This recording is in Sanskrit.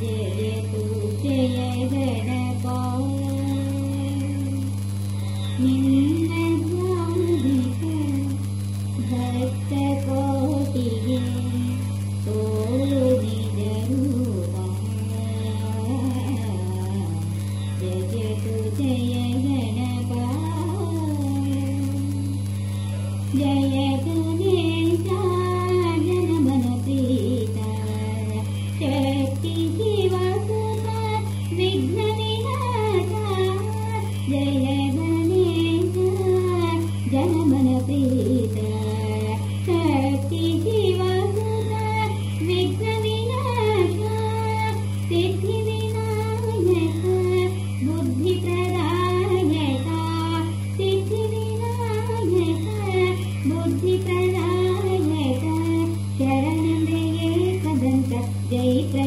जय गणपा